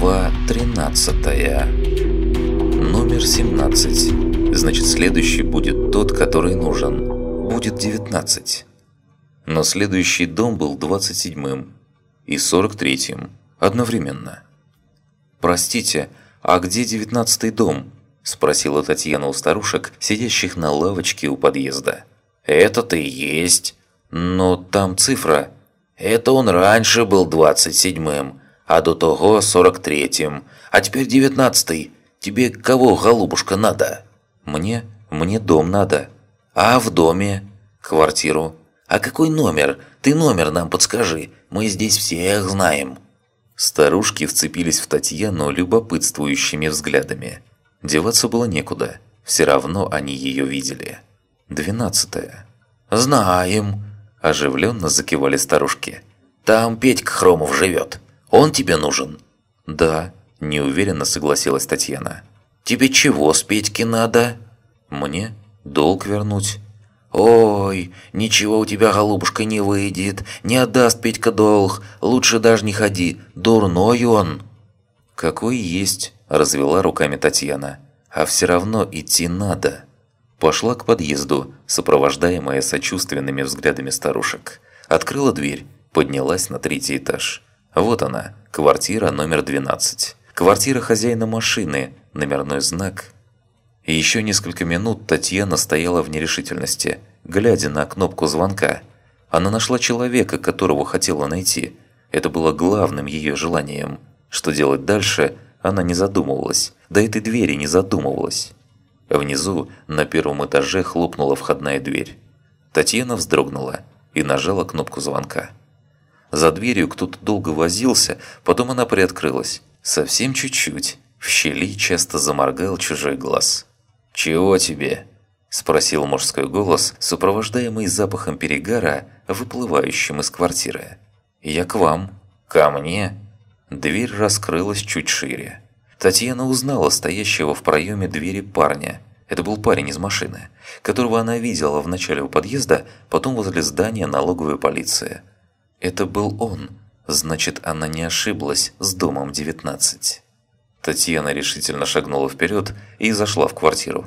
Глава 13 Номер 17. Значит, следующий будет тот, который нужен. Будет 19. Но следующий дом был 27-м и 43-м одновременно. «Простите, а где 19-й дом?» – спросила Татьяна у старушек, сидящих на лавочке у подъезда. «Это-то и есть. Но там цифра. Это он раньше был 27-м, а до того 43-м, а теперь 19-й. Тебе кого, голубушка, надо?» «Мне? Мне дом надо». «А в доме?» «Квартиру». «А какой номер? Ты номер нам подскажи, мы здесь всех знаем». Старушки вцепились в Татьяну любопытствующими взглядами. Деваться было некуда, все равно они ее видели. Двенадцатая. «Знаем», – оживленно закивали старушки. «Там Петька Хромов живет. Он тебе нужен?» «Да», – неуверенно согласилась Татьяна. «Тебе чего с Петьки надо?» «Мне долг вернуть». «Ой, ничего у тебя, голубушка, не выйдет. Не отдаст Петька долг. Лучше даже не ходи. Дурной он». «Какой есть», – развела руками Татьяна. «А все равно идти надо». Пошла к подъезду, сопровождаемая сочувственными взглядами старушек. Открыла дверь, поднялась на третий этаж. Вот она, квартира номер 12. Квартира хозяина машины, номерной знак. И еще несколько минут Татьяна стояла в нерешительности, глядя на кнопку звонка. Она нашла человека, которого хотела найти. Это было главным ее желанием. Что делать дальше, она не задумывалась. До этой двери не задумывалась. Внизу, на первом этаже, хлопнула входная дверь. Татьяна вздрогнула и нажала кнопку звонка. За дверью кто-то долго возился, потом она приоткрылась. Совсем чуть-чуть. В щели часто заморгал чужой глаз. «Чего тебе?» – спросил мужской голос, сопровождаемый запахом перегара, выплывающим из квартиры. «Я к вам». «Ко мне?» Дверь раскрылась чуть шире. Татьяна узнала стоящего в проеме двери парня. Это был парень из машины, которого она видела в начале у подъезда, потом возле здания налоговой полиции. Это был он. Значит, она не ошиблась с домом 19. Татьяна решительно шагнула вперед и зашла в квартиру.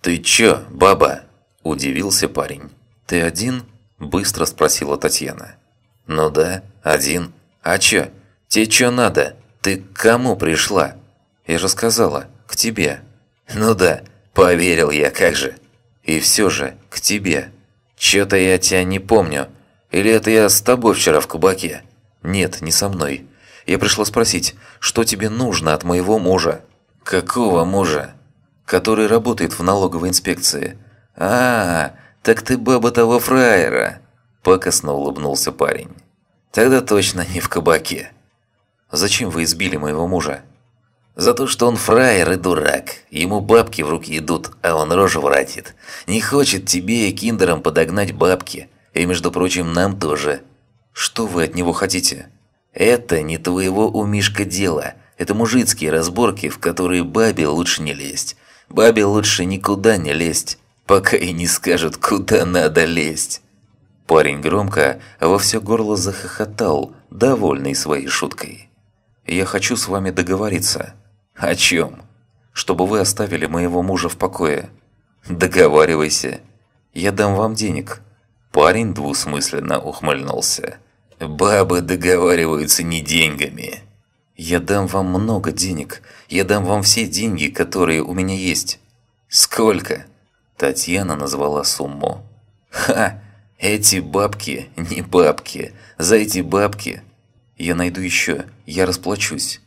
«Ты чё, баба?» – удивился парень. «Ты один?» – быстро спросила Татьяна. «Ну да, один. А чё? Тебе чё надо? Ты к кому пришла?» Я же сказала, к тебе. Ну да, поверил я, как же. И все же, к тебе. Чё-то я тебя не помню. Или это я с тобой вчера в кабаке? Нет, не со мной. Я пришла спросить, что тебе нужно от моего мужа? Какого мужа? Который работает в налоговой инспекции. А, так ты баба того фраера. Пакостно улыбнулся парень. Тогда точно не в кабаке. Зачем вы избили моего мужа? За то, что он фраер и дурак. Ему бабки в руки идут, а он рожу вратит. Не хочет тебе и киндерам подогнать бабки. И, между прочим, нам тоже. Что вы от него хотите? Это не твоего у Мишка дело. Это мужицкие разборки, в которые бабе лучше не лезть. Бабе лучше никуда не лезть, пока и не скажут, куда надо лезть. Парень громко во все горло захохотал, довольный своей шуткой. «Я хочу с вами договориться». «О чем?» «Чтобы вы оставили моего мужа в покое». «Договаривайся». «Я дам вам денег». Парень двусмысленно ухмыльнулся. «Бабы договариваются не деньгами». «Я дам вам много денег. Я дам вам все деньги, которые у меня есть». «Сколько?» Татьяна назвала сумму. «Ха! Эти бабки не бабки. За эти бабки...» «Я найду еще. Я расплачусь».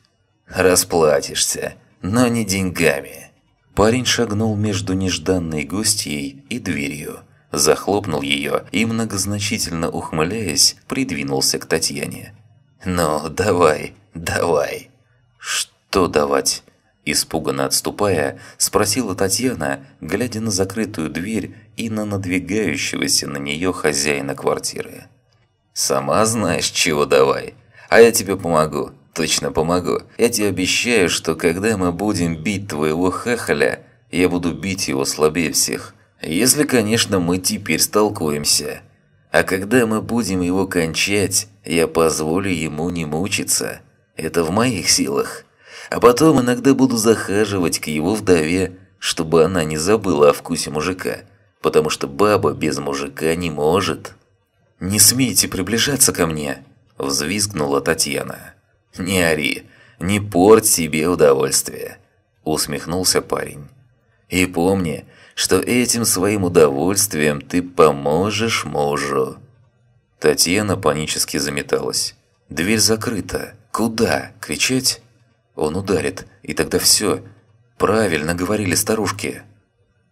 Расплатишься, но не деньгами. Парень шагнул между нежданной гостьей и дверью, захлопнул ее и, многозначительно ухмыляясь, придвинулся к Татьяне. «Ну, давай, давай». «Что давать?» Испуганно отступая, спросила Татьяна, глядя на закрытую дверь и на надвигающегося на нее хозяина квартиры. «Сама знаешь, чего давай, а я тебе помогу точно помогу. Я тебе обещаю, что когда мы будем бить твоего хахаля, я буду бить его слабее всех. Если, конечно, мы теперь столкуемся. А когда мы будем его кончать, я позволю ему не мучиться. Это в моих силах. А потом иногда буду захаживать к его вдове, чтобы она не забыла о вкусе мужика, потому что баба без мужика не может». «Не смейте приближаться ко мне!» – взвизгнула Татьяна. «Не ори, не порть себе удовольствие!» – усмехнулся парень. «И помни, что этим своим удовольствием ты поможешь мужу». Татьяна панически заметалась. «Дверь закрыта. Куда? Кричать?» «Он ударит, и тогда все. Правильно говорили старушки».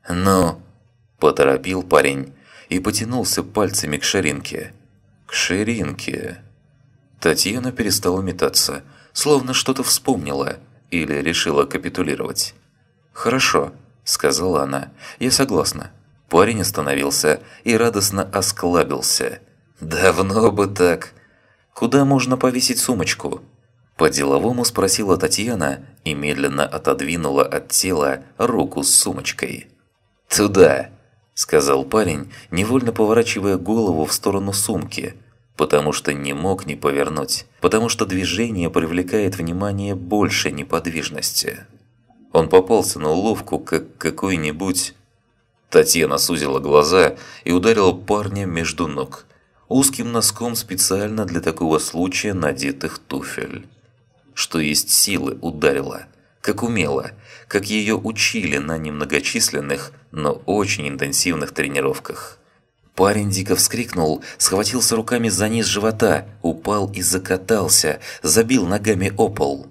«Ну?» – поторопил парень и потянулся пальцами к ширинке. К ширинке. Татьяна перестала метаться, словно что-то вспомнила или решила капитулировать. «Хорошо», – сказала она, – «я согласна». Парень остановился и радостно осклабился. «Давно бы так». «Куда можно повесить сумочку?» По-деловому спросила Татьяна и медленно отодвинула от тела руку с сумочкой. «Туда!» – сказал парень, невольно поворачивая голову в сторону сумки, потому что не мог не повернуть, потому что движение привлекает внимание больше неподвижности. Он попался на уловку, как какой-нибудь... Татьяна сузила глаза и ударила парня между ног, узким носком специально для такого случая надетых туфель. Что есть силы ударила – как умела, как ее учили на немногочисленных, но очень интенсивных тренировках. Парень дико вскрикнул, схватился руками за низ живота, упал и закатался, забил ногами о пол.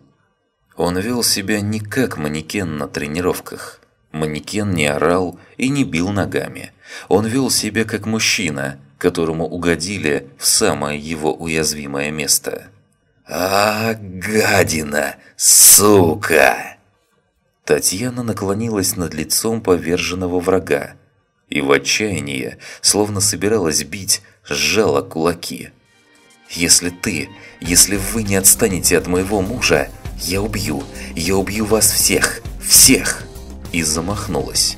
Он вел себя не как манекен на тренировках. Манекен не орал и не бил ногами. Он вел себя как мужчина, которому угодили в самое его уязвимое место. «А, гадина! Сука!» Татьяна наклонилась над лицом поверженного врага и в отчаянии, словно собиралась бить, сжала кулаки. «Если ты, если вы не отстанете от моего мужа, я убью, я убью вас всех, всех!» И замахнулась,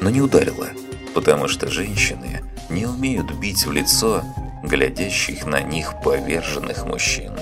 но не ударила, потому что женщины не умеют бить в лицо глядящих на них поверженных мужчин.